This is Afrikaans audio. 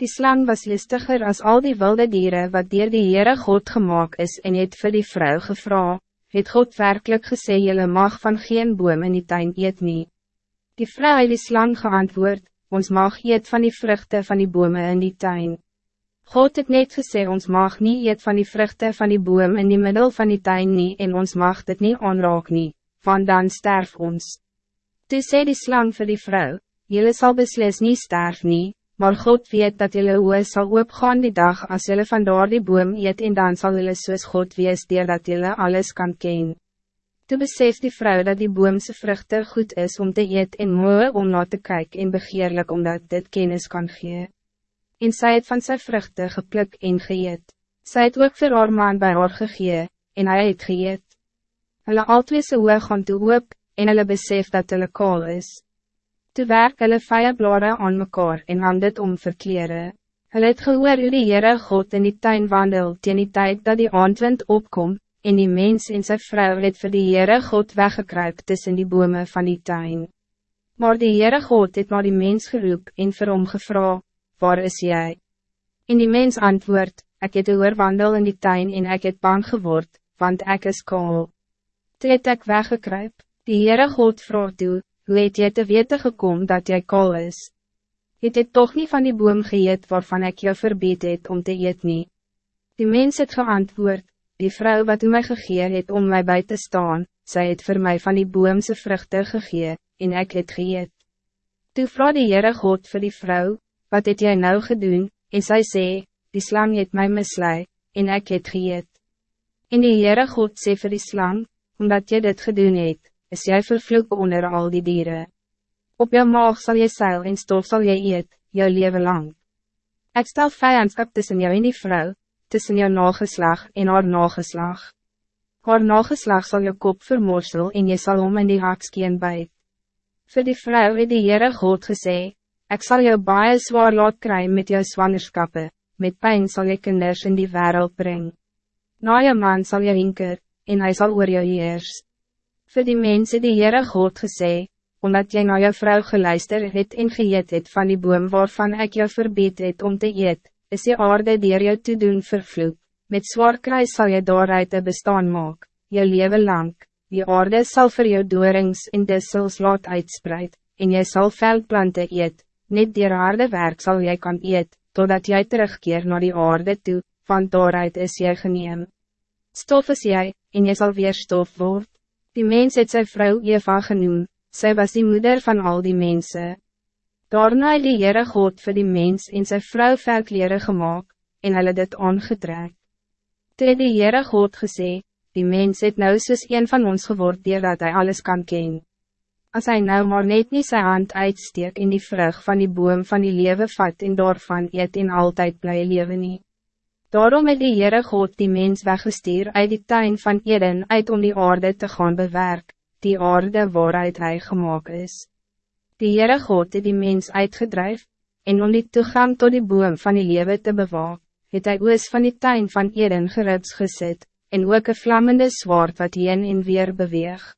Die slang was listiger als al die wilde dieren wat dier die Heere God gemaakt is en het vir die vrou gevra, het God werkelijk gesê jylle mag van geen boom in die tuin eet nie. Die vrou het die slang geantwoord, ons mag eet van die vruchten van die bome in die tuin. God het net gesê ons mag niet eet van die vruchten van die boom in die middel van die tuin nie en ons mag dit niet aanraak nie, want dan sterf ons. Toe sê die slang vir die vrou, jylle sal beslis nie sterf nie, maar God weet dat jullie oe sal oopgaan die dag als jullie van daar die boom eet en dan zal jullie soos God wees dier dat jullie alles kan ken. Toe besef die vrouw dat die boomse vruchten goed is om te eet en mooi om na te kijken en begeerlijk omdat dit kennis kan gee. En sy het van sy vruchten gepluk en geëet. Sy het ook vir haar man by haar gegee, en hy het geëet. Hulle altweese oe gaan toe oop, en hulle besef dat hulle kaal is. Toe werk hulle vijie blare aan mekaar en aan dit om verkleren. Hulle het gehoor hoe die Heere God in die tuin wandel teen die tijd dat die aandwind opkom, en die mens en sy vrou het vir die Heere God weggekruip tussen die bomen van die tuin. Maar die Heere God het maar die mens geroep en vir hom gevra, waar is jij? En die mens antwoord, ik het oor wandel in die tuin en ik het bang geword, want ik is kaal. Toe het ek weggekruip, die Heere God vraag toe, hoe het jy te weten gekomen dat jij kool is? Het het toch niet van die boom geëet waarvan ik jou verbied het om te eet nie? Die mens het geantwoord, die vrouw wat u mij gegeer het om mij bij te staan, zij het voor mij van die boomse vruchten gegeer, en ik het geëet. Toe vraag die Heere God voor die vrouw, wat het jij nou gedoen, en zij sê, die slang het mij mislui, en ik het geëet. En die Heere God sê vir die slang, omdat je dit gedoen het, is jij vervloek onder al die dieren. Op jou maag zal je zeil en stof zal je eet, jou leven lang. Ik stel vijandskap tussen jou en die vrouw, tussen jou nageslag en haar nageslag. Haar nageslag zal je kop vermorsel en je zal om in die hakskeen bijt. Voor die vrouw het die Heere God gesê, ik zal jou baie zwaar laat krijgen met jou zwangerskappe, met pijn zal je kinders in die wereld brengen. Na je man zal je hinker, en hij zal oor jou heers. Voor die mensen die Heere God gesê, omdat jij naar je vrouw geluister het en geëet het van die boom waarvan ik jou verbied het om te eet, is je aarde dier jou te doen vervloek, met zwaar kruis sal je daaruit een bestaan maak, je leven lang, die aarde zal voor jou doorings en dissels laat uitspreid, en jy sal veldplanten eet, net die aarde werk zal jij kan eet, totdat jij terugkeer naar die aarde toe, want daaruit is jy geneem. Stof is jij, en jy zal weer stof worden. Die mens het sy vrou Eva genoem, sy was die moeder van al die mensen. Daarna het die Heere God vir die mens en sy vrou velkleren gemaakt, en hulle dit aangetrek. Toe het die Heere God gesê, die mens het nou soos een van ons geword dat hij alles kan ken. Als hij nou maar net niet zijn hand uitsteek in die vrug van die boom van die lewe vat en daarvan eet en altijd blij leven niet. Daarom het die Heere God die mens weggestuur uit die tuin van Eden uit om die aarde te gaan bewerk, die aarde waaruit hij gemaakt is. Die Heere God het die mens uitgedrijf, en om die toegang tot die boom van die lewe te bewaak, het hy oos van die tuin van Eden gerips gezet, en ook een vlammende zwaard wat heen en weer beweegt.